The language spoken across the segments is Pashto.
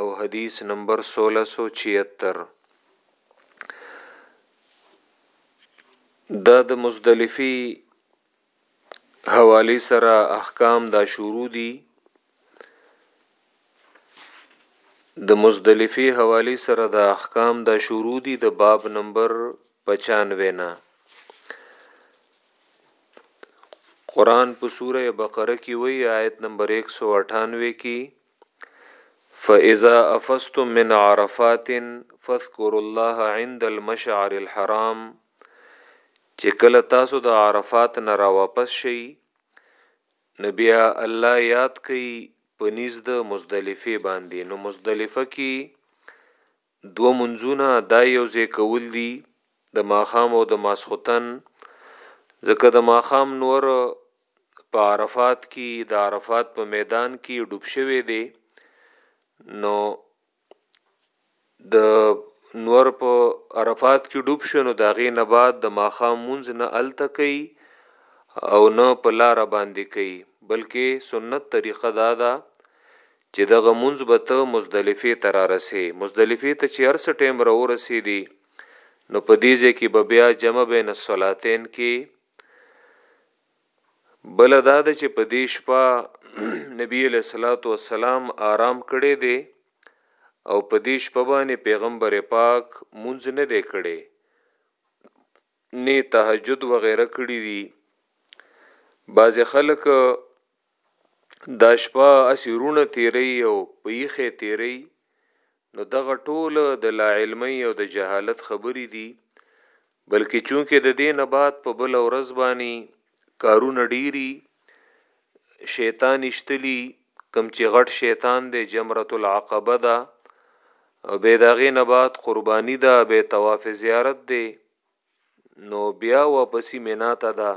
او حدیث نمبر 1676 دا د مزدلفي حوالی سره احکام دا شروع دي د مزدلفي حوالی سره د احکام دا شروع دي د باب نمبر 95 نه قران په سوره بقره کې وی آیت نمبر 198 کې فاذا افستم من عرفات فاذكروا الله عند المشعر الحرام چې کله تاسو د عرفات نه را واپس شئ نبي الله یاد کئ پنیز د مزدلفه باندې نو مزدلفه کې دوه مونځونه دا یو ځای کول دي د ماښام او د ماسخوتن ځکه د ماښام نور په عرفات کې د عرفات په میدان کې ډوب شوی دی نو د نور په عرفات کې ډوب شو نو دا غي نه بعد د ماښام مونځ نه الته کوي او نه په لار باندې کوي بلکې سنت طریقه دا ده چې دغه مونځ به ته مزدلفې ته رارسې، مزدلفې ته چې هرڅه ټایم راورسېدې نو په دې ځای کې به بیا جمع بین الصلاتین کې بل دا ده چې په دې شپه نبی علیہ الصلوۃ والسلام آرام کړی دی او په دې شپه باندې پیغمبر پاک مونږ نه دی کړی نه تهجد وغیره کړی دی بعضی خلک دا شپه اسی رونه تیری او پیخه تیری نو دغه ټول د لا علمی او د جهالت خبرې دي بلکې چونکه د دین بعد په بل ورځ باندې کارونه ډیری شیطان اشتلی کم چې غټ شیطان دی جمرت العقبه ده او به داغه نه بعد قربانی ده به طواف زیارت دی نو بیا واپسی مینا ته ده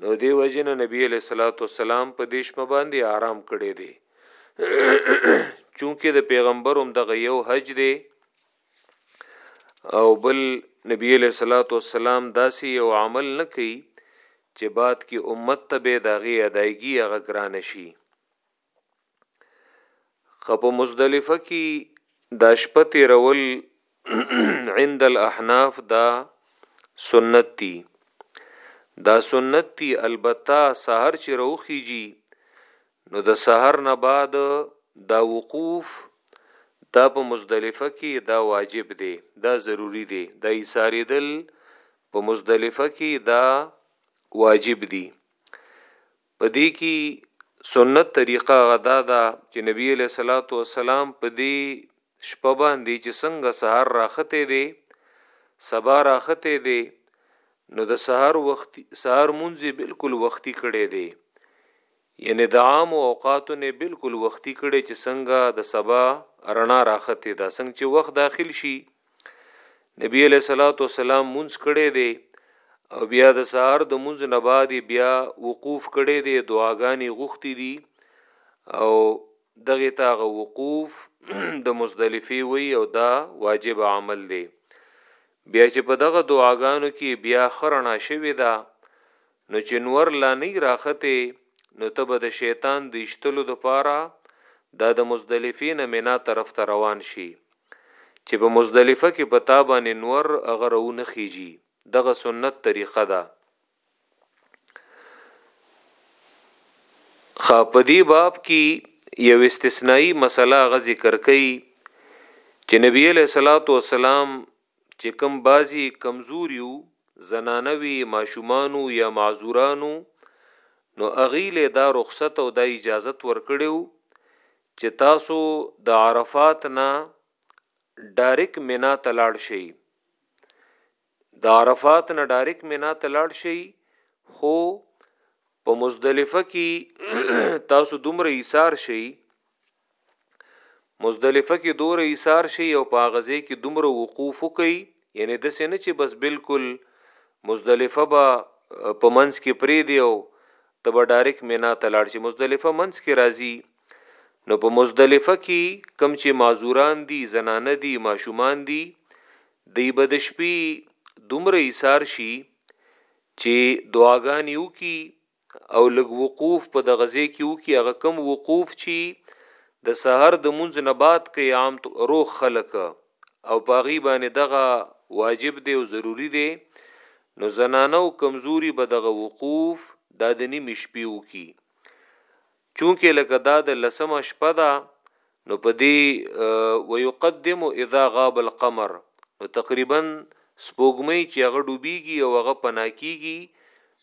نو دی وجنه نبی علیہ الصلوۃ والسلام په دیش مباندې آرام کړی دی چونکه د پیغمبروم دغه یو حج دی او بل نبی علیہ الصلوۃ والسلام داسې یو عمل نه کوي چې بعد کې امت ته به داغي ادایګي هغه ګران شي خپ مزدلفه کې د شپه تیرول عند الاحناف دا سنت دي دا سنت دي البته سحر چې روخيږي نو د سحر نه بعد دا وقوف دا په مزدلفه کې دا واجب دی دا ضروری دی دا ایثاریدل په مزدلفه کې دا واجب دی په دې کې سنت طریقه غدا دا چې نبی له صلوات و سلام په دې شپه باندې چې څنګه سحر راخته دی سبا راخته دی نو د سحر وخت سحر مونږه بالکل وختي کړي دی یعنې د عامو اوقاتو نه بلکل وختي کړی چې څنګه د سبا رڼا راختې ده څنګه چې وخت داخل شي نبی علیه الصلاۃ والسلام مونږ کړی دی او بیا د سهار د مونږ نه بعد بیا وقوف کړی دی دعاګانې غوښتي دي او دغه تاغه وقوف د مزدلفي وی او دا واجب عمل دی بیا چې په دغه دعاګانو کې بیا خرنا شوی دا نو چې نور لا نه يي راختې نو ته به د شيطان د ايشتلو د پاره دا د مزدلفې نه منا طرف ته روان شې چې په مزدلفه کې په تا باندې نور هغه راونه خيژي دغه سنت طريقه ده خا په دې باب کې یو استثنایی مسله غ ذکر کړي چې نبی له صلوات و سلام چې کوم بعضي کمزوريو زنانه وي، ماشومانو يا معذورانو نو هغوی له دا رخصت او دا اجازت ورکړی وو چې تاسو د عرفات نه ډاريک منا ته لاړ شئ د عرفات نه ډاريک منا ته لاړ شئ خو په مزدلفه کې تاسو دومره ایثار شئ مزدلفه کې دور ایثار شي او په غزه کې دومره وقوف کوي یعنی د سینه چې بس بالکل مزدلفه به په منځ کې پری دی او تب ډایرک مینا ته لاړ شي مزدلفه منځ کې راځي نو په مزدلفه کې کم چې معذوران دي زنانه دي ماشومان دي دی بد شپې دومره ایثار شي چې دعاګانې وکي او لږ وقوف په دغه ځای کې وکړي هغه کم وقوف چې د سحر د منځ نه بعد کوي عام روغ خلک او پاغي باندې دغه واجب دی او ضروری دی نو زنانه او کمزوري به دغه وقوف دا د نیمې شپې وکړي چونکه لکه دا د لسمه شپه ده نو په دې ويقدم اذا غاب القمر نو تقریبا سپوږمۍ چې هغه ډوبېږي او هغه پنا کېږي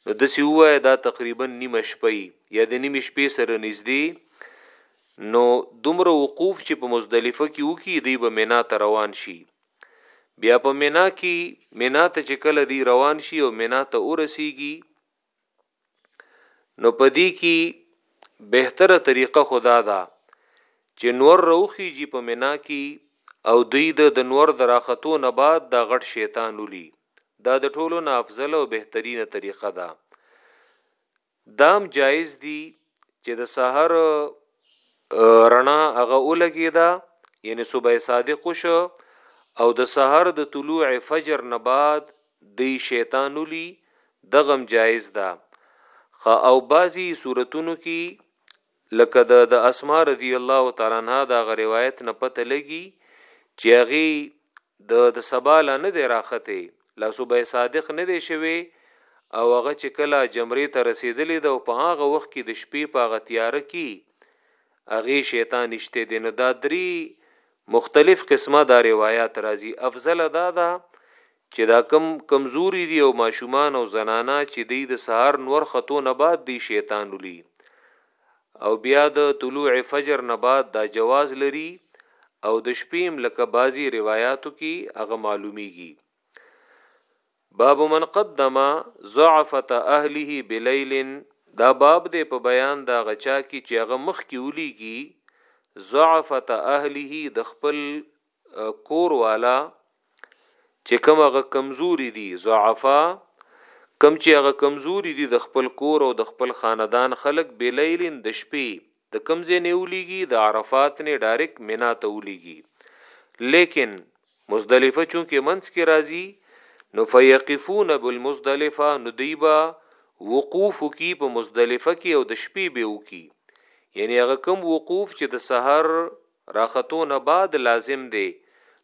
نو دسی ووایه دا تقریبا نیمه شپه یا د نیمه شپې سره نږدې نو دومره وقوف چې په مزدلفه کې وکي دی به مینا ته روان شي بیا په مینا کې مینا ته چې کله دی روان شي او مینا ته ورسیږي نو په دې کې بهتره طریقه خدا ده چې نور روخیږي په منا کې او دوی د د نور دراختو نه بعد دا غټ شیطان ولي دا د ټولو نه افضل او بهترینه طریقه ده دام جایز دی چې د سحر رڼا هغه ولګی دا یعنی صبح صادق شو او د سحر د طلوع فجر نه بعد دی شیطان ولی دغم جائز ده خه او بعضی صورتونو کی لکه د د اسماء رضی الله تعالی عنها دا غ روایت نه پته لګی چې هغه د د سباله نه دی راخته لا صبح صادق نه دی شوی او هغه چې کله جمرې ته رسیدلې ده او په هغه وخت کې د شپې په غتیار کې هغه شیطان نشته دی نو دا درې مختلف قسمه دا روایات راځي افضله دا ده چې دا کم کمزوري دي او ماشومان او زنانا چې دی د سهار نور خطو نه بعد دی شیطان ولي او بیا د طلوع فجر نه بعد دا جواز لري او د شپیم لکه بازي روایاتو کې هغه معلومیږي باب من قدم ضعفت اهله بلیل دا باب دی په بیان دا غچا کی چې هغه مخ کی ولی کی ضعفت اهله د خپل کور والا چې کوم هغه کمزوري دي ضعفا کم چې هغه کمزوري دي د خپل کور او د خپل خاندان خلک بلیلین د شپې د کوم ځای نه اولیګی د عرفات نه ډایرک منا ته اولیګی لیکن مزدلفه چونکه منځ کې راځي نو فیقفون بالمزدلفه نو دیبا وقوف کی په مزدلفه کې او د شپې به وکي یعنی هغه کوم وقوف چې د سحر راختو نه بعد لازم دی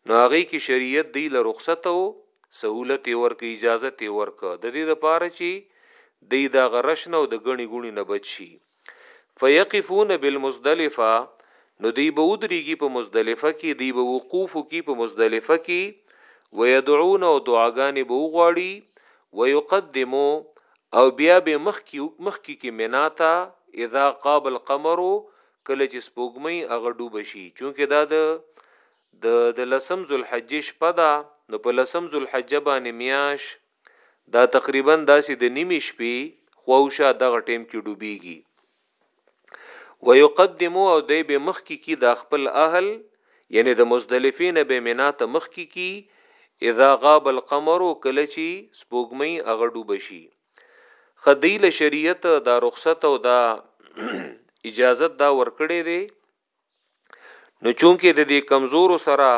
نو هغه کې شریعت دی له رخصت او سہولت ورک اجازه ته ورک د دې لپاره چې دی دا غرشنه او د غنی غونی نه بچ شي فیقفون بالمزدلفه نو دی به ودریږي په مزدلفه کې دی به وقوف کی په مزدلفه کې ويدعون او دعاګانې به وغواړي ويقدمو او بیا به مخ کی مخ کی کې منا ته اذا قاب القمر کله چې سپوږمۍ هغه ډوب شي چونکه دا د د د لسم ذوالحجې شپه ده نو په لسم ذوالحجه باندې میاش دا تقریبا داسې د نیمې شپې خواوشا دغه ټیم کې ډوبېږي ويقدمو او دی به مخ کې کی دا خپل اهل یعنی د مزدلفین به منا ته مخ کې کی اذا غاب القمر کله چی سپوږمۍ هغه ډوب شي خدیل شریعت دا رخصت او دا اجازت دا ورکړې دی نو چونکه د دې کمزورو سره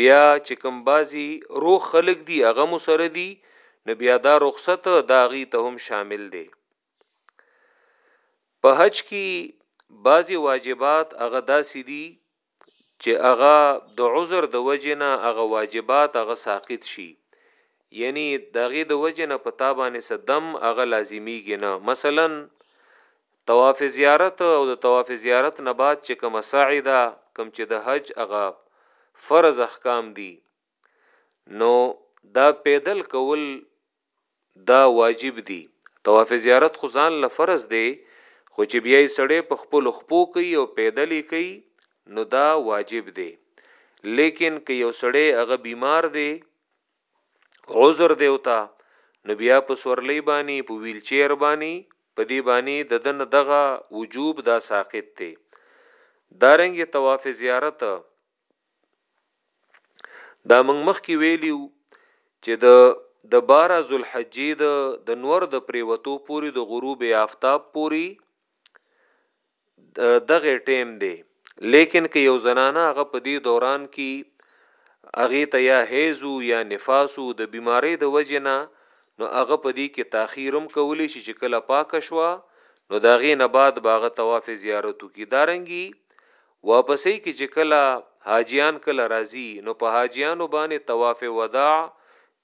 بیا چې کم بازي روح خلق دي هغه مو سره دي نو بیا دا رخصت دا غي ته هم شامل دي په حج کې بازي واجبات هغه داسې دي چې هغه د عذر د وجنه هغه واجبات هغه ساقط شي یعنی دغه د وجنه په تابانه صدم هغه لازمیږي نه مثلا طواف زیارت او د طواف زیارت نه بعد چې کومه سعی ده کوم چې د حج هغه فرض احکام دي نو دا پیدل کول دا واجب دي طواف زیارت خو ځان له فرض دی خو چې بیا یې سړی په خپل خپو کوي او پیدل کوي نو دا واجب دی لیکن که یو سړی هغه بیمار دی عذر دی وتا نو بیا په سورلی بانی په ویل چیر بانی په دی بانی د دن دغه وجوب دا ساقط ته دارنګ طواف زیارت دا موږ مخ کی ویلیو چې د د 12 ذوالحجې د د نور د پریوتو پوری د غروب آفتاب پوری دغه ټیم دی لیکن که یو زنانه هغه په دې دوران کی هغه ته یا حیزو یا نفاسو د بیماری د وجه نه نو هغه په دې کې تاخیرم کولی شي چې کله پاک شوا نو دا غې نه بعد باغه طواف زیارتو کی دارنګي واپسې کې چې کله حاجیان کله راځي نو په حاجیانو باندې طواف وداع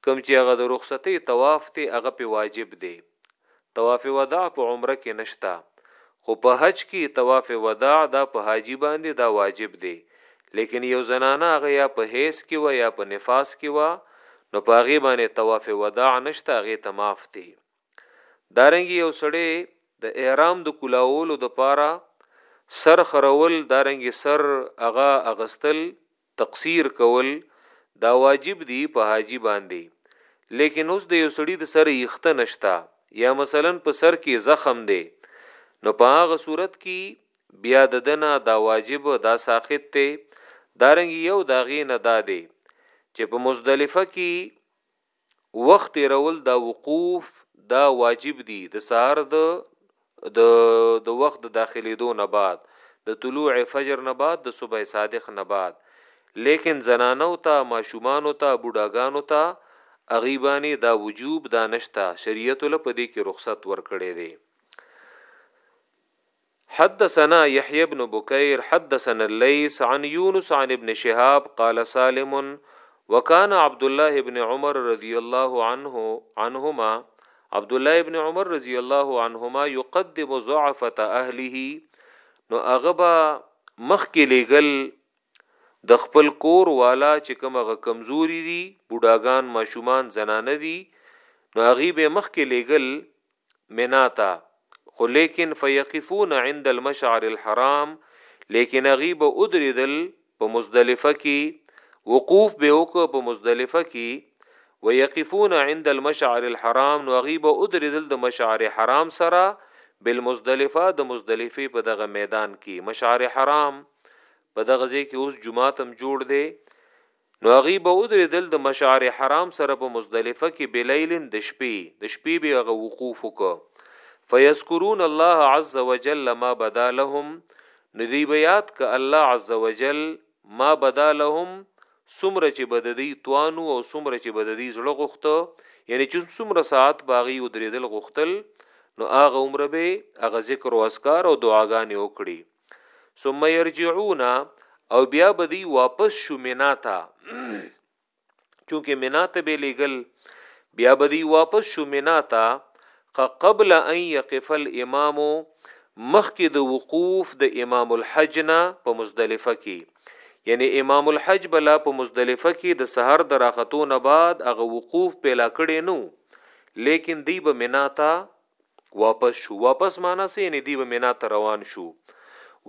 کوم چې هغه د رخصتۍ طواف دی هغه پرې واجب دی طواف وداع په عمره کې نشته خو په حج کې طواف وداع دا په حاجی باندې دا واجب دی لیکن یو زنانه هغه یا په حیث کې و یا په نفاس کې و نو په هغه باندې طواف وداع نشته هغه ته معاف دی دارنګ یو سړی د احرام د کولاولو د پاره سر خرول دارنګي سر اغا اغستل تقصير کول دا واجب دي په حاجي باندې ليکن اوس د يو سړي د سر يښته نشته يا مثلا په سر کي زخم دی نو په هغه صورت کي بيا دده نه دا واجب دا ساقط دی دارنګه يو د هغې نه دا دی چه په مزدلفه کي وخت تیرول دا وقوف دا واجب دي د سهار د د د وخت د داخليدو نه بعد د طلوع فجر نه بعد د صبح صادق نه بعد لیکن زنانو ته ماشومان ته بوډاګانو ته اغيبانی دا وجوب دا نشتا شریعت له پدې کې رخصت ورکړي دي حدثنا يحيى بن بكير حدثنا الليث عن يونس عن ابن شهاب قال سالم وكان عبد الله بن عمر رضي الله عنه عنهما عبد الله ابن عمر رضی الله عنهما يقدم ضعفت اهله نو اغبا مخکې لګل د خپل کور والا چې کومه کمزوري دي بوډاګان ماشومان زنانه دي نو اغي به مخکې لګل مناتا خو لیکن فیقفون عند المشعر الحرام لیکن هغه به ادریدل په مزدلفه کې وقوف به وک په مزدلفه کې ويقفون عند المشعر الحرام نو هغه به ادریدل د مشعر حرام سره بالمزدلفه د مزدلفه په دغه میدان کې مشعر حرام په دغه ځای کې اوس جمعه تم جوړ دی نو هغوی به ودرېدل د مشعر حرام سره په مزدلفه کې بلیل د شپې د شپې به هغه وقوف وکړه فیذکرون الله عز وجل ما بدا لهم نو دی به یاد ک الله عز وجل ما بدا لهم سمره چې بد دی توانو او سمره چې بد دی زړه غوخته یعنی چې سمره ساعت باغی او درېدل غوختل نو هغه عمر به هغه ذکر او اسکار او دعاګانې وکړي ثم يرجعون او بیا به دی واپس شو مینا ته چونکه مینا ته به لګل بیا به دی واپس شو مینا ته قبل ان يقف الامام مخکې د وقوف د امام الحجنا په مزدلفه کې یعنی امام الحج بلا په مزدلفه کې د سحر د راختو نه بعد هغه وقوف پیلا کړي نو لیکن دی به مینا ته واپس شو واپس معنا سي نه دی به مینا ته روان شو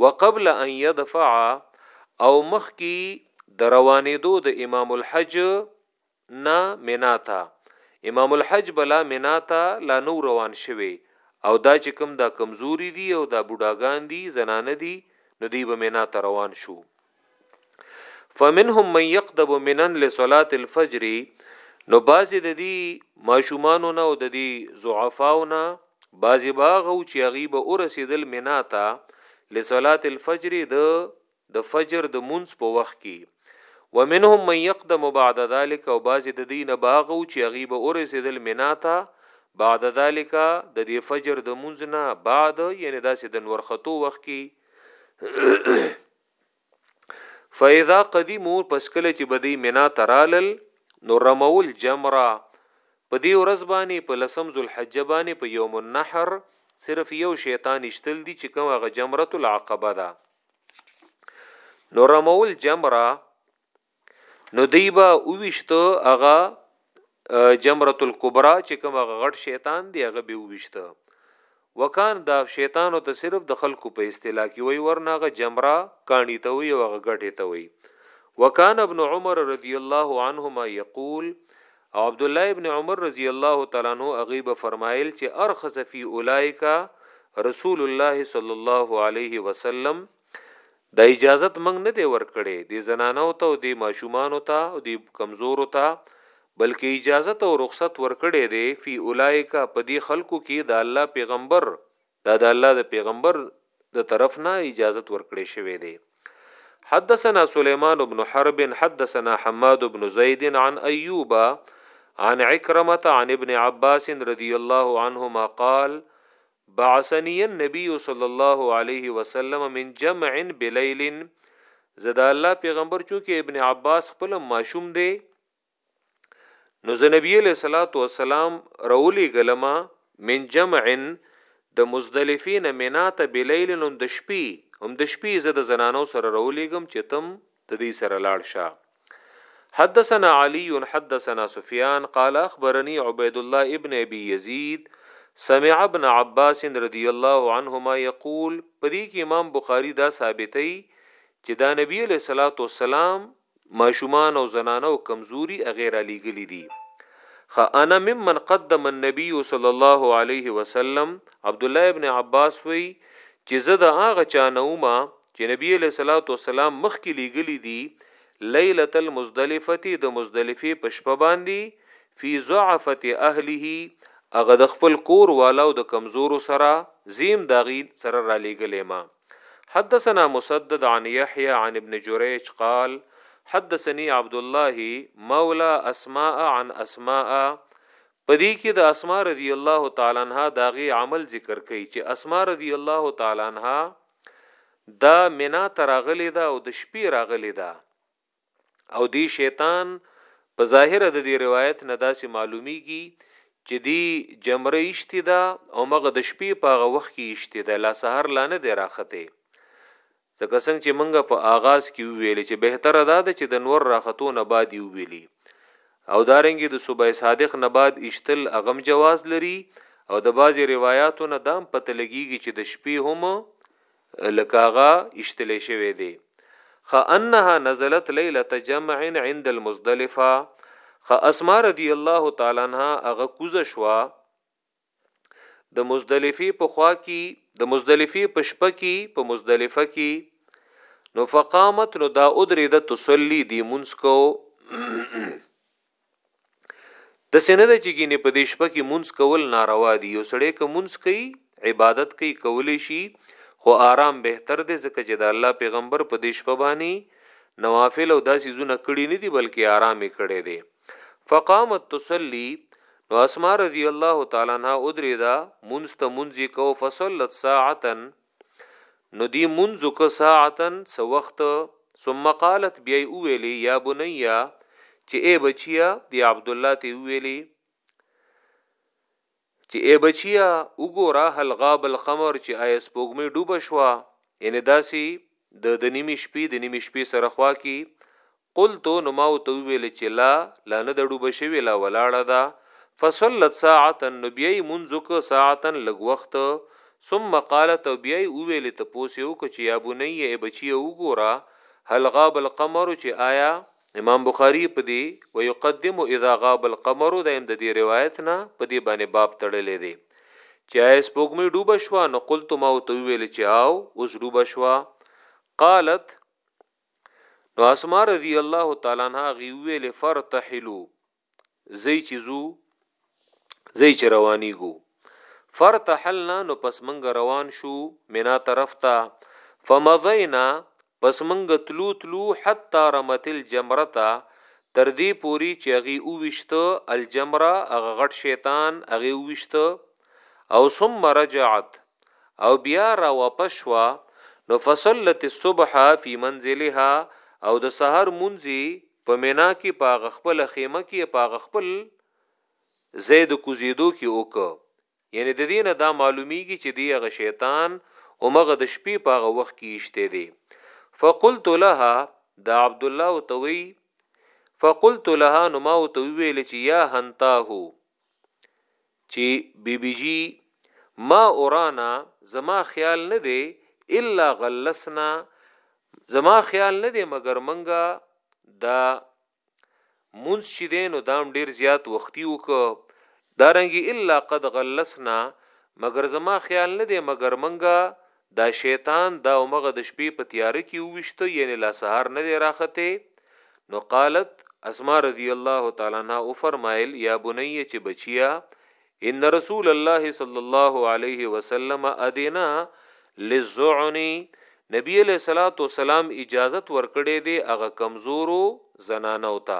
وقبل ان يدفع او مخ کی د روانېدو د امام الحج نه مینا ته امام الحج بلا مینا ته لا نو روان شوي او دا چې کوم دا کمزوري دي او دا بوډاګان دي زنانه دي نو دی به مینا ته روان شو فمنهم من يقدب منا لصلاه الفجر نو بازي د دې ماشومانو نه او د دې ضعفاو نه بازي باغو چې هغه به ورسېدل منا ته لصلاه الفجر د د فجر د منځ په وخت کې ومنهم من يقدم بعد ذلك او بازي د دې نه باغو چې هغه به ورسېدل منا ته بعد ذلك د دې فجر د منځ نه بعد یعنی داسې د نور خطو وخت کې فاذا قدیمو پس کله چې بدی مینا ترالل نو رمول جمرا په دې ورځ باندې په لسم ذوالحج باندې په یوم النحر صرف یو شیطان اشتل دي چې کوم هغه جمره العقبه ده نو رمول جمرا نو دی به اوویشت هغه جمره الکبرى چې کوم هغه غټ شیطان دی هغه به اوویشت وکان دا شیطان ته صرف د خلکو په اصطلاح کې وی ورناغه جمره کانی ته وی هغه غټه ته وی وکان ابن عمر رضی الله عنهما یقول او عبد الله ابن عمر رضی الله تعالی عنہ اغیب فرمایل چې ارخص فی اولائک رسول الله صلی الله علیه وسلم دا اجازت موږ نه دی ورکړی دې زنانو ته او دې ماشومانو ته او دې کمزورو ته بلکه اجازت او رخصت ورکړی دی فی اولئک په دې خلکو کې د الله پیغمبر دا د الله د پیغمبر د طرف نه اجازت ورکړی شوی دی حدثنا سليمان بن حرب حدثنا حماد بن زيد عن ايوب عن عكرمه عن ابن عباس رضي الله عنهما قال بعثنی النبی صلی الله علیه وسلم من جمع بلیل زه د الله پیغمبر چونکه ابن عباس خپل ماشوم دی نو زه نبی علیہ الصلات والسلام رولی ګلما من جمع د مزدلفین منات بلیل هم د شپې هم د شپې زه د زنانو سره رولیګم چې تم د دې سره لاړ شه حدثنا علي حدثنا سفيان قال اخبرني عبيد الله ابن ابي يزيد سمع ابن عباس رضی الله عنهما یقول پدې کې امام بخاری دا ثابتوي چې دا نبی له صلوات والسلام ماشومان او زنانه او کمزوري غیر علی ګلی دي خ انا ممن قدم النبي صلی الله علیه وسلم عبد الله ابن عباس وی چې زه د هغه چانه ومه چې نبی علیه الصلاة والسلام مخکې لیږلي دي لیلة المزدلفه د مزدلفې په شپه باندې فی ضعفت اهله هغه د خپل کور والا او د کمزورو سره زیم داغي سره را لیږلې ما حدثنا مسدد عن يحيى عن ابن جريج قال حدثني عبد الله مولى اسماء عن اسماء پدې کې د اسماء رضی الله تعالی عنها داغي عمل ذکر کوي چې اسماء رضی الله تعالی عنها دا منا ته راغلی ده او د شپې راغلی ده او دی شیطان په ظاهره د دې روایت نه داسې معلومیږي چې دی جمره ایشتي ده او مغه د شپې په هغه وخت کې ایشتي ده لا سحر لا نه دی راخته ځکه څنګه چې منګه په آغاز کې ویل چې بهتره ده چې د نور راختو نه بعد یو ویلي او دارنګه د صبح صادق نه بعد ایشتل هغه هم جواز لري او د بعضی روایاتو نه دام پته لګیږي چې د شپې هم لکه هغه ایشتل شوی دی خانها نزلت ليله جمع عند المزدلفه خ اسماء رضی الله تعالی عنها هغه کوزه شوه د مزدلفی په خوا کی د مزدلفی په شپه کی په مزدلفه کی نو فقامت نو دا ادریده تصلی دی منس کو د سینه د چګینه په دې شپه کې منس کول ناروا دی یو سړی که منس کوي عبادت کوي کولی شي خو آرام بهتر دی ځکه چې د الله پیغمبر په دې شپه باندې نوافل او داسې زونه کړی نه دی بلکې آرام کړی دی فقامت تصلی نو اسماء رضی الله تعالی عنها ادریدا منز ته منز کو فصلت ساعتا نو دی منز کو ساعتا سو وخت ثم قالت بیا ویلی یا بنیا چې ای بچیا دی عبد الله تی ویلی چې ای بچیا وګوره هل غاب القمر چې آیس پوګمی ډوب شوا یعنی داسی د د نیمې شپې د نیمې شپې سره خوا کې قلت نو ما ورته وویل چې لا لا نه ده ډوبه شوې لا ولاړه ده فصلت ساعتا نو بیا یې مونځ وکړ ساعتا لږ وخت ثم قالت او بیا یې وویلې تپوس یې وکړ چې یا بنیه ای بچیه وګوره هل غاب القمر چې آیا امام بخاری په دې ويقدم اذا غاب القمر د ام د دې روایت نه په دې باندې باب تړلې دی چې آیا سپوږمۍ ډوبه شوه نو قلت ما ورته وویل چې آو اوس ډوبه شوه قالت نو اسماء رضی الله تعالی عنها غي ویل فرتحلو زئی چې زو زئی چې رواني ګو فرتحلنا نو پس منګ روان شو مینا طرف ته فمضینا پس منګ تلو تلو حتا رمت الجمرتا تر دې پوری چې هغه اووشته الجمره هغه غټ شیطان هغه اووشته او ثم رجعت او بیا را واپس شوا نو فصلت الصبح فی منزلها او د سحر منځي په مینا کې پاغ خپل خیمه کې پاغ خپل زید کوزیدو کې وک یعنی د دینه دا معلومیږي چې دی هغه شیطان او مغه د شپې پاغه وخت کې اشته دی فقلت لها دا عبد الله توي فقلت لها نو ما تو ویل چې یا هنتاهو چی بی بی جی ما اورانا زما خیال نه دی الا غلسنا زما خیال نه دی مګر منګه دا مونږ چې دی نو دام ډیر زیات وختي وک دارنګي الا قد غلسنا مګر زما خیال نه دی مګر منګه دا شیطان دا همغه د شپې په تیاره کې وویشته یعنی لا سهار نه دی راخته نو قالت اسما رضی الله تعالی عنها او فرمایل یا بنیه چې بچیا ان رسول الله صلی الله علیه وسلم ادینا للزعنی نبی علیہ الصلات والسلام اجازت ورکړې دی هغه کمزورو زنانو ته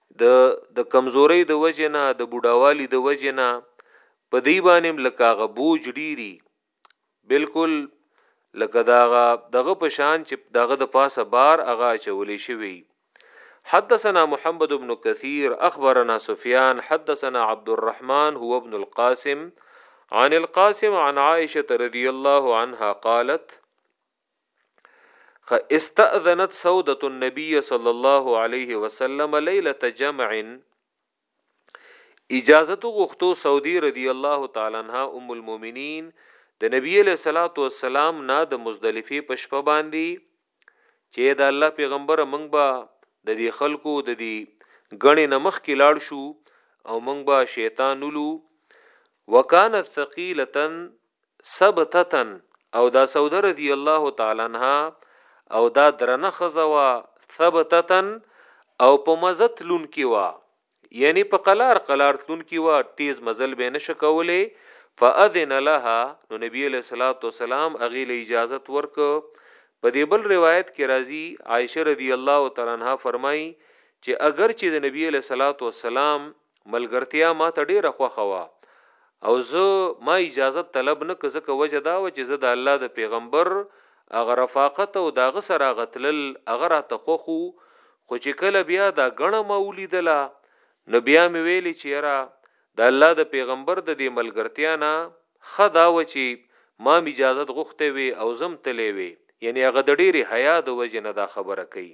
د د کمزورۍ د وجې نه د بوډاوالي د وجې نه په دی باندې لکه هغه بوج ډیری بالکل لکه داغه دغه پشان چې دغه د پاسه بار هغه چولې شوی حدثنا محمد بن كثير اخبرنا سفيان حدثنا عبد الرحمن هو ابن القاسم عن القاسم عن عائشه رضي الله عنها قالت استأذنت سودة النبي صلى الله عليه وسلم ليلة جمع اجازه غوښتو سعودي رضی الله تعالی عنها ام المؤمنین د نبی له صلوات و سلام نه د مزدلفه په شپه باندې چې د الله پیغمبر منګ با د دې خلکو د دې غنې نمخ کې لاړ شو او منګ با شیطان ولو وکانت ثقيله ثبتتن او دا سوده رضی الله تعالی عنها او دا درنه خزوا ثبتتن او په مزه تلون کې وا یعنی په قلار قلار تلون کې وا تیز مزل به نشه کوله فاذن لها نو نبی له صلوات و سلام اغه له اجازه ورک په دې بل روایت کې راځي عائشه رضی الله تعالی عنها فرمایي چې اگر چې د نبی له صلوات و سلام ملګرتیا ما ته ډیره خوخه وه او زه ما اجازه طلب نه کزه که وجه دا و چې زه د الله د پیغمبر اغه رفاقت او داغه سره غتلل اغه را ته خوخو خو چې کله بیا دا غنه ما ولیدله نو بیا مې ویلې چې را د الله د پیغمبر د دې ملګرتیا نه خدا و چې ما اجازه غوښته وي او زم تلې وي یعنی هغه د ډېری حیا د وجه نه دا خبره کوي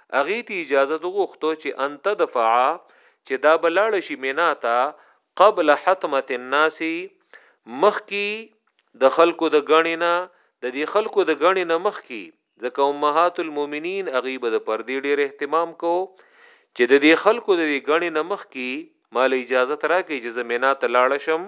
هغې ته اجازت وغوښتو چې ان تدفعا چې دا به لاړه شي مینا ته قبل حتمت الناس مخکی د خلکو د غنینا د دې خلکو د غنینا مخکی ځکه امهات المؤمنین اغیب د پردی ډیر اهتمام کو چې د دې خلکو د دې غنې نمخ کی مال اجازه ترا کې چې زمینا ته لاړ شم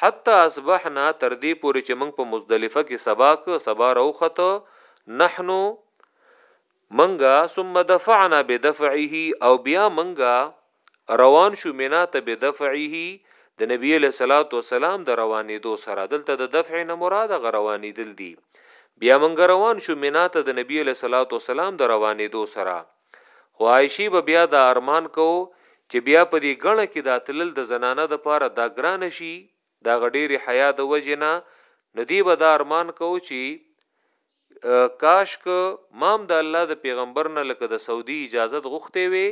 حتی اصبحنا تر دې پورې چې موږ په مزدلفه کې سبا که سبا راوخته نحنو منګه ثم دفعنا بدفعه او بیا منګه روان شو مینا ته بدفعه د نبی له صلوات و سلام د روانې دو سره دلته د دفع نه مراد غ روانې دل دي بیا منګه روان شو مینا ته د نبی له صلوات و سلام د روانې دو سره خو عایشی به بیا دا ارمان کوو چې بیا په دې ګڼه کې دا تلل د زنانه د پاره دا ګرانه شي دا غډېرې حیا د وجې نه نو دی به دا ارمان کوو چې کاش که مام د الله د پیغمبر نه لکه د سعودي اجازه غوښته وي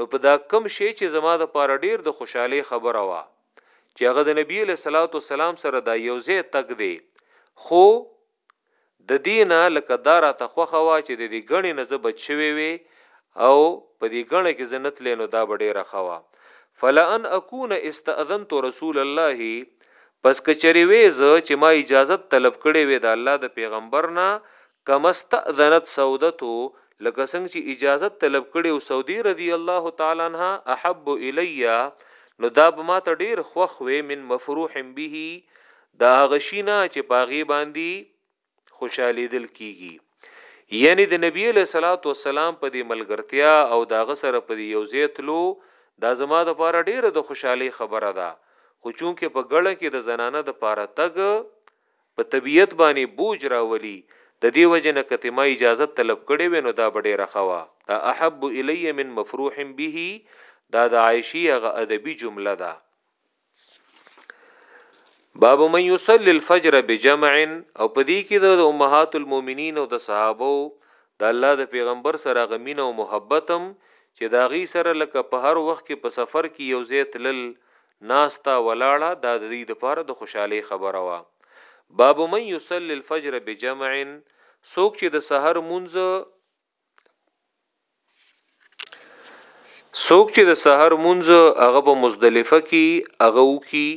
نو په دا کم شی چې زما د پاره ډیر د خوشحالي خبره وا چې هغه د نبی له صلوات و سلام سره دا یوځه تک دی خو ددې نه لکه دا راته خوښه وه چې ددې ګڼې نه زه بچ شوی وی او په دې ګڼه کې زه نه تلی نو دا به ډېره ښه وه فلان اکون استاذنت رسول الله پس که چرې وی زه چې ما اجازت طلب کړی وی د الله د پېغمبر نه کما استاذنت سودته لکه څنګه چې اجازت طلب کړی او سودی رضی الله تعالی عنها احب الی نو دا به ما ته ډېر خوښ وی من مفروح به دا هغه شي نه چې په هغې باندې خوشحالېدل کېږي یعنی د نبی علیه صلات وسلام په دې ملګرتیا او داغه سره په دې یوځای تلو دا زما د پاره ډیره د خوشحالي خبره ده خو چونکه په ګړه کې د زنانه د پاره تګ په طبیعت باندې بوج راولي د دې وجه نه کته ما اجازه طلب کړې وې نو دا به ډیره خوا دا احب الی من مفروح به دا د عائشی هغه ادبی جمله ده باب من يصلي الفجر بجمع او پدې کې د امهات المؤمنین او د صحابه د الله د پیغمبر سره غمین او محبتم چې دا غي سره لکه په هر وخت کې په سفر کې یو ځای تلل ناستا ولاړه دا د دې لپاره د خوشحالي خبره وا باب من يصلي الفجر بجمع سوک چې د سحر منځ څوک چې د سحر مونږ هغه په مزدلفه کې هغه وکي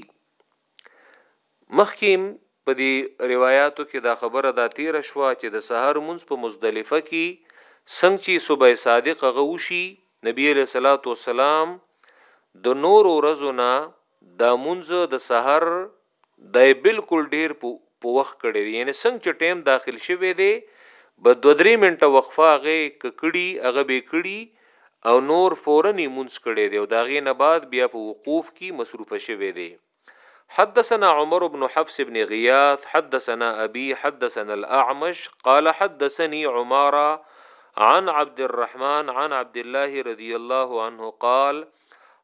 مخکیم په دې روایتو کې دا خبره دا تیر شوه چې د سحر مونږ په مزدلفه کې څنګه چې صبح صادق هغه وشي نبی علیہ الصلوۃ والسلام د نور ورځو نه د مونږ د سحر دا یې بلکل ډیر په وخت کړی دی یعنی څنګه چې ټایم داخل شوی دی به دوه درې منټه وقفه هغه که کړي هغه به یې کړي او نور فورا یې مونځ کړی دی او د هغې نه بعد بیا په وقوف کي مصروف شوی دی حدثنا عمر بن حفص بن غياث حدثنا ابي حدثنا الاعمش قال حدثني عمارة عن عبد الرحمن عن عبد الله رضي الله عنه قال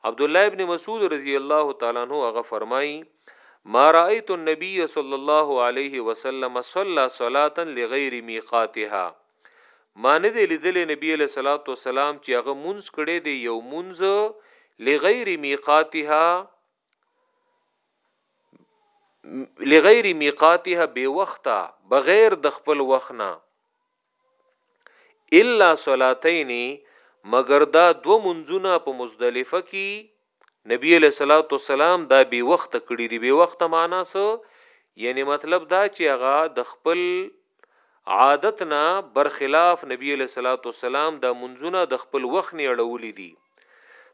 عبد الله ابن مسعود رضی الله تعالی عنہ هغه فرمایي ما رايت النبي صلى الله عليه وسلم صلى صلاه لغير ميقاتها ما نه دی لیدل نبی له صلوات و سلام چې هغه مونږ کړي دی یو مونږ لغیر میقاتها لغیر میقاتها به وخته بغیر د خپل وخنا الا صلاتین مگر دا دو منځونه په مزدلفه کې نبی علیہ الصلوۃ والسلام دا به وخت کړی دی به وخت معنا څه یعنی مطلب دا چې هغه د خپل عادت نه برخلاف نبی علیه الصلاة والسلام دا منځونه د خپل وخت نه اړولي دي.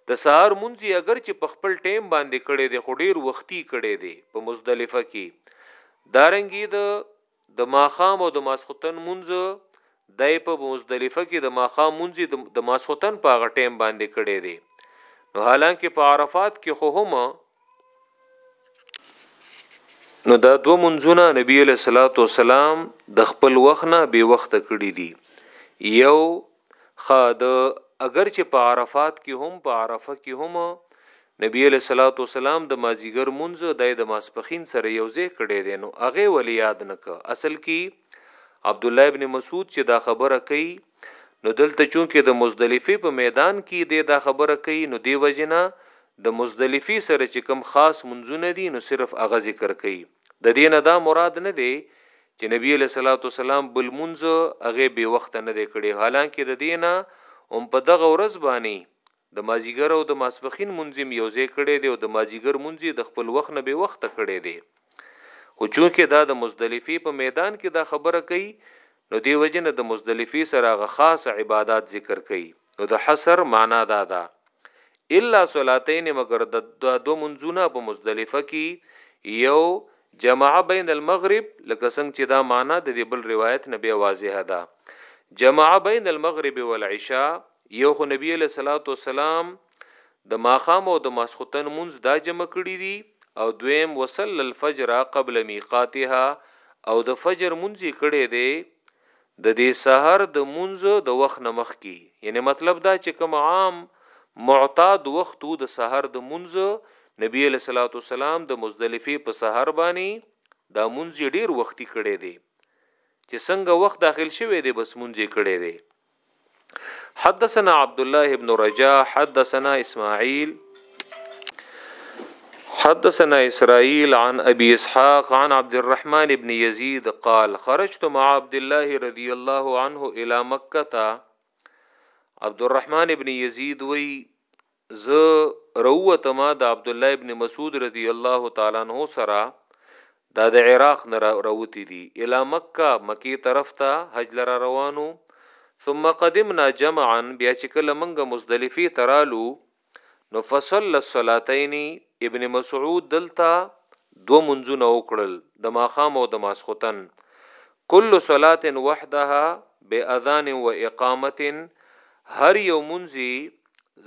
د سهار مونځ یې اګر چې په خپل ټایم باندې کړی دی خو ډیر وختي کړی دی په مزدلفه کې دارنګې د د ماښام او د ماسخوتن مونځ دای په مزدلفه کې د ماښام مونځ د ماسخوتن په هغه ټایم باندې کړی دی نو حالانکه په عرفات کې خو هم نو دا دو منځونه نبی علیہ الصلوۃ والسلام د خپل وخت نه به وخت کړی دي یو خاد اگر چې په عرفات کې هم په عرفه کې هم نبی علیہ الصلوۃ والسلام د مازیګر منځ د د ماسپخین سره یو ځای کړی دی نو هغه ول یاد نک اصل کې عبد الله ابن مسعود چې دا خبره کوي نو دلته چونکه د مزدلفه په میدان کې دی دا خبره کوي نو دی وجنه د مزدلفه سره چې کوم خاص منځونه دي نو صرف هغه ذکر کوي د دې نه دا مراد نه دی چې نبی علیہ الصلوۃ والسلام بل منځ هغه به وخت نه دی کړي حالانکه د دینه هم په دغه ورځ باندې د مازیګر او د ماسپښین مونځ یې هم یوځای کړی دی او د مازیګر مونځ یې د خپل وخت نه بې وخته کړی دی، خو چونکې دا د مزدلفې په میدان کې دا خبره کوي نو دې وجې نه د مزدلفې سره هغه خاص عبادات ذکر کوي، نو د حصر معنی دا ده، الا صلاتین مګر دا دوه مونځونه په مزدلفه کې یو جمع بین المغرب لکه څنګه چې دا معنی د دې بل روایت نه بیا واضح ده، جمع بین المغرب والعشاء یو خو نبی علیه الصلوة والسلام د ماښام او د ماسخوتن مونځ دا جمع کړي دي او دویم وصلی الفجر قبل میقاتها او د فجر مونځ یې کړی دی د دې سحر د مونځ د وخت نه مخکې یعنی مطلب دا چې کوم عام معتاد وخت وو د سحر د مونځ نبی علیه الصلوة والسلام د مزدلفه په سحر باندې دا مونږ ډیر وختي کړي دي چې څنګه وخت داخل شوی دی بس مونږ کړي دي حدثنا عبد الله ابن رجاء حدثنا اسماعيل حدثنا اسرائيل عن ابي اسحاق عن عبد الرحمن ابن يزيد قال خرجت مع عبد الله رضي الله عنه الى مكه عبد الرحمن ابن يزيد وی زه راووتم د عبدالله ابن مسعود رضی الله تعالی عنه سره دا د عراق نه راوتی دی الی مکه مکی طرف ته حج لرا روانو ثم قدمنا جمعا بیا چې کله منګه مزدلفه ترالو نو فصل الصلاتین ابن مسعود دلتا دو منځونه وکړل د ماخام او د ماسختن کل صلات وحدها باذان و اقامه هر یو منځي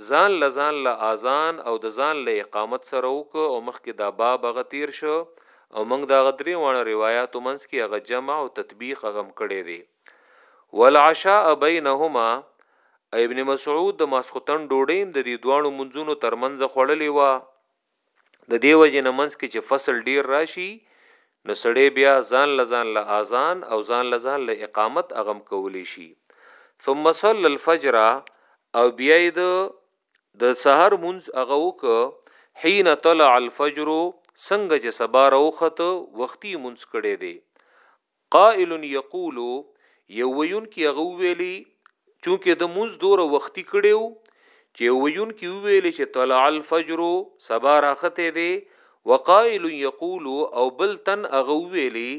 ځان له ځان له اذان او د ځان له اقامت سره وک او مخکې دا باب هغه تیر شو او موږ دا غدري وانه روایتو منس کې هغه جمع او تطبیق هغه کړي دي والعشاء بینهما ابن مسعود د ماسختن ډوډۍ د دې دوانو منځونو ترمنځ خړلې و د دې وجې نه منځ کې چې فصل ډیر راشي نو سړی بیا ځان لزان له اذان او ځان لزان له اقامت اغم کولی شي ثم صلى الفجر او بیا د د سحر منز هغه وک حين طلع الفجر څنګه چې سبا راوخته وختي منز کړي دي قائل يقول يو ويونکي هغه وويلي چونکه ده مونځ دوره وختي کړي وو چه يو ويونکي وويلي چه طلع الفجر سبا راختی دی وقائل يقول او بل تن هغه وويلي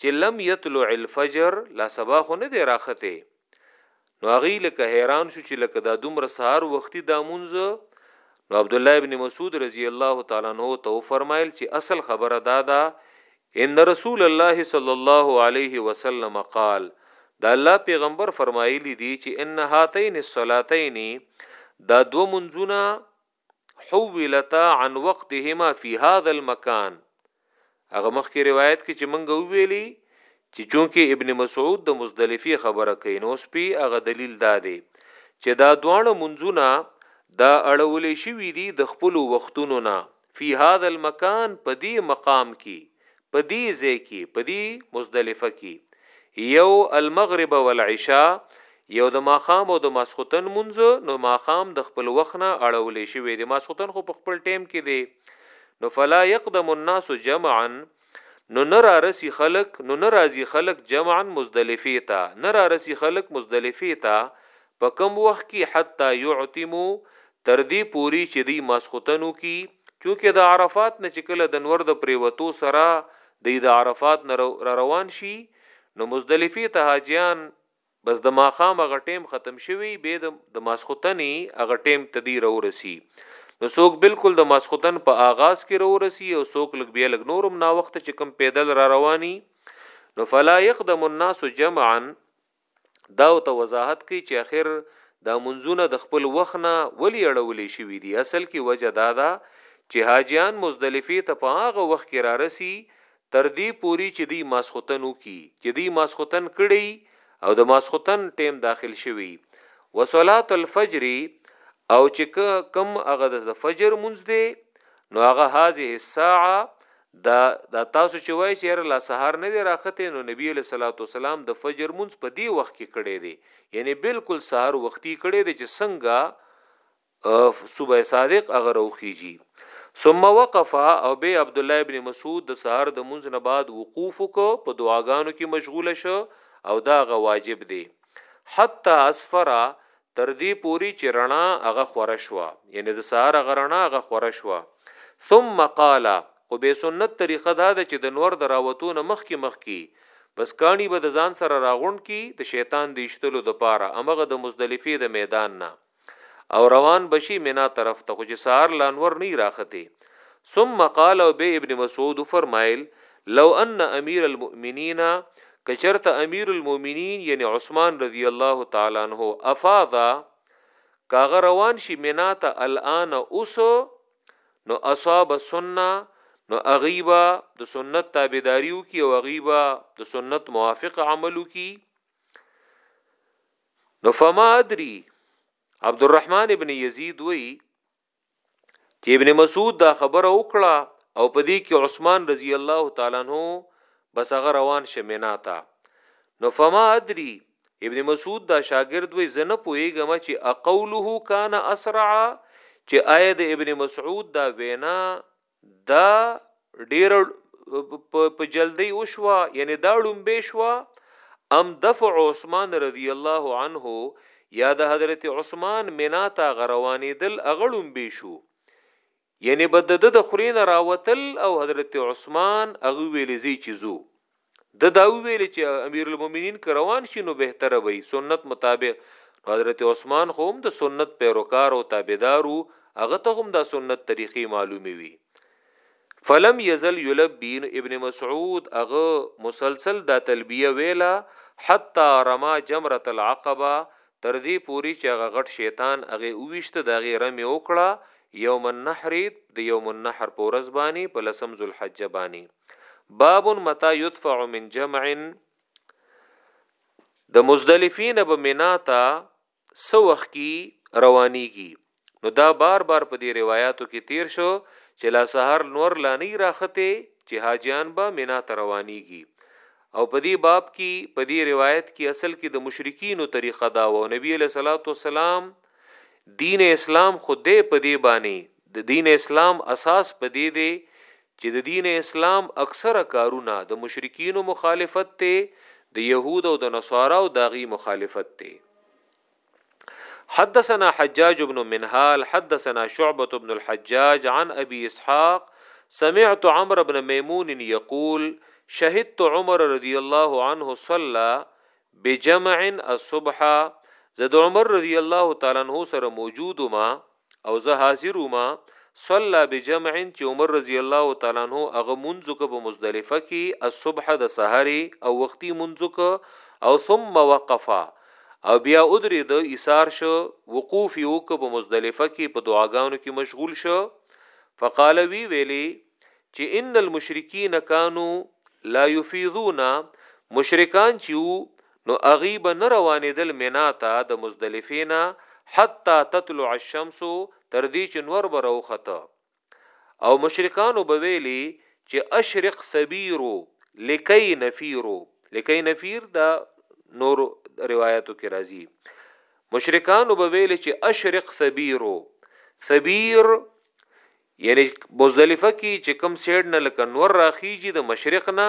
چه لم يطلع الفجر لا سبا خو نه دی راختی نو هغه لکه حیران شو چې لکه دا دومره سهار وختي دا مونږ نو عبد الله ابن مسعود رضی الله تعالی عنہ تو فرمایل چې اصل خبره دا ده ان رسول الله صلی الله علیه وسلم قال دا الله پیغمبر فرمایلی دی چې ان هاتین الصلاتین دا دو منځونه حولتا عن وقتهما في هذا المكان هغه مخکې روایت کې چې مونږ ویلي چې چونکه ابن مسعود د مزدلفي خبره کوي نو سپي هغه دلیل دا دی چې دا دواړه منځونه دا اړولې شوی دي د خپل وختونو نه فی هاذ المکان په دې مقام کې په دې ځای کې په دې مزدلفه کې یو المغرب والعشاء یو د ماخام او د ماسخوتن مونځ نو ماخام د خپل وخت نه اړولې شوی دی ماسخوتن خو په خپل ټیم کې دی نو فلا يقدم الناس جمعا نو نه را رسی خلق نو نه راځي خلق جمعا مزدلفه تا نه را رسی خلق مزدلفه تا په کوم وخت کی حتی یعتمو تر دی پوری چه دی ماسخوتن وکی چونکه د عرفات نه چه کله د نور د پریوتو سره دی د عرفات نه راروان شی نو مزدلفی ته حاجیان بس د ماښام هغه ټیم ختم شوی بیا د ماسخوتنی هغه ټیم ته دی راورسی نو څوک بلکل د ماسخوتن په آغاز کی راورسی او څوک لږ بیا لږ نور هم ناوخته چه کوم پیدل راروانی نو فلا یقدم الناس جمعا دا ورته وضاحت کوي چې اخر دا منځونه د خپل وخت نه ولی اړولې شوی دی اصل کې وجه دا ده چې حاجیان مزدلفه ته په هغه وخت کې را رسی تر دې پوری چې دی ماسختن وکي چې دی ماسختن کړي او د ماسختن ټیم داخل شوی وصلات الفجر او چې کم هغه د فجر منځ دی نو هغه هاذه الساعه دا دا تاسو چې وای چې هر لا سهار نه دی راخته نو نبی علیہ الصلوۃ والسلام د فجر مونږ په دی وخت کې کړي دي یعنی بالکل سهار وختي کړي دي چې څنګه صبح صادق اگر اوخیږي ثم وقف او به عبد الله ابن مسعود د سهار د منځ نه بعد وقوف کو په دعاګانو کې مشغول شو او دا غ واجب دی حتا اسفرا تر دې پوري چې رڼا هغه خوره شوه یعنی د سهار هغه رڼا هغه خوره شوه ثم قال خو به سنت طریقه دا ده چې د نور دراوتو نه مخ کې مخ کې بس کانی به د ځان سره راغون کی د شیطان د اشتلو د پاره امغه د مزدلفه د میدان نه او روان بشي مینا طرف ته خو چې سهار لانور نه راخته ثم قال او به ابن مسعود فرمایل لو ان امیر المؤمنین که چرته امیر المؤمنین یعنی عثمان رضی الله تعالی عنہ افاضا کاغه روان شي منا ته الان اوس نو اصحاب السنه نو اغیبا د سنت تابعداریو کی او اغیبا د سنت موافق عملو کی نو فما ادري عبد الرحمن ابن یزید وی چې ابن مسعود دا خبره وکړه او په دې کې عثمان رضی الله تعالی عنہ بس هغه روان شمینا تا نو فما ادري ابن مسعود دا شاګرد وې زنه پويګم چې اقوله کان اسرع چې آید ابن مسعود دا وینا دا ډیر په جلدی وشوه یعنی دا ډومبه شوه ام دفع عثمان رضی الله عنه یا د حضرت عثمان مینا ته غروانې دل اغړم به شو یعنی بد د د خرین راوتل او حضرت عثمان اغه ویلې زی چیزو ده دا وویل چې امیرالمومنین که روان شي نو بهتره به وي، سنت مطابق، نو حضرت عثمان خو هم د سنت پیروکار او تابعدار و، هغه ته هم دا سنت طریقې معلومې وې. فلم یزل یلبی نو ابن مسعود هغه مسلسل دا تلبیه ویله حتی رمی جمرة العقبة تر دې پورې چې هغه غټ شیطان هغه وویشته، د هغې رمې وکړه، یوم النحر، د یوم النحر په ورځ باندې، په لسم ذوالحجه باندې. باب متى يدفع من جمع د مزدلفین به منا ته سو وخت کی روانیږي نو دا بار بار په دې روایتو کې تیر شو چې لا سحر نور لا نه راخته چې حاجیان به منا ته روانیږي او په دې باب کې په دې روایت کې اصل کې د مشرکینو طریقه دا و نبی له صلوات و سلام دین اسلام خو دې په دې باندې د دین اسلام اساس په دې دی چې د دین اسلام اکثره کارونه د مشرکینو مخالفت دی، د یهود او د نصاراو د هغوی مخالفت دی. حدثنا حجاج بن منهال حدثنا شعبة بن الحجاج عن ابي اسحاق سمعت عمرو بن ميمون يقول شهدت عمر رضي الله عنه صلى بجمع الصبح زد عمر رضي الله تعالى عنه سره موجود ما او زه حاضر وم صلى بجمع چې عمر رضی الله تعالی عنہ هغه منځ ک په مزدلفه کې الصبح د سحر او وختي منځ ک او ثم وقفا او بیا ادری د ایثار شو وقوف یو ک په مزدلفه کې په دعاګانو کې مشغول شو فقال وی ویلی چې ان المشرکین کانوا لا یفیضون مشرکان چې نو هغوی به نه روانېدل منا ته د مزدلفې نه حتی تطلع الشمس تر دې چې نور به راوخته او مشرکانو به ویلي چې اشرق ثبیرو لکی نفیرو لکی نفیر دا نور روایتو کې راځي مشرکانو به ویلي چې اشرق ثبیرو ثبیر یعنی مزدلفه کی چې کم سیډ نه لکه نور راخیجی د مشرق نه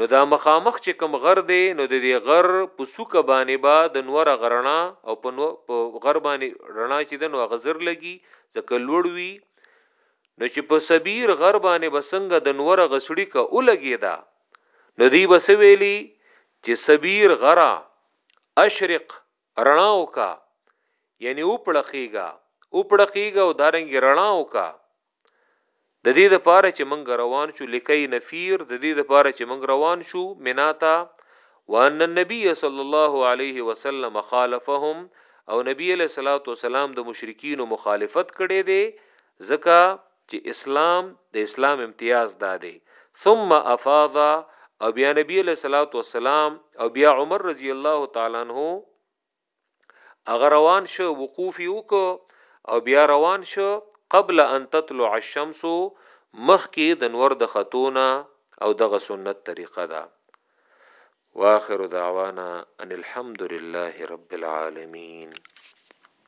نو دا مخامخ چې کم غر دی نو د دې غر په سوکه باندې با د نور غرنا او په نو په غر باندې رڼا چې د نو غزر لګي ځکه لوړ وی نو چې په سبیر غر باندې بسنګ د نور غسړی کا اولګی دا نو دی بس ویلی چې سبیر غرا اشرق رڼا وکا یعنی او پړقیږي او پړقیږي او دارنګ رڼا وکا د دې د پاره چې منګ روان شو لکې نفیر د دې د پاره چې منګ روان شو مناتا وان النبي صلی الله علیه وسلم خالفهم او نبی علیہ الصلوۃ والسلام د مشرکین مخالفت کړي دي ځکه چې اسلام د اسلام امتیاز دا دی ثم افاض او بیا نبی علیہ الصلوۃ والسلام او بیا عمر رضی الله تعالی عنہ اگر روان شو وقوف یو کو او بیا روان شو قبل ان تطلع الشمس مخکی د نور د خطونه او دغه سنت طریقه ده واخر دعوانا ان الحمد لله رب العالمین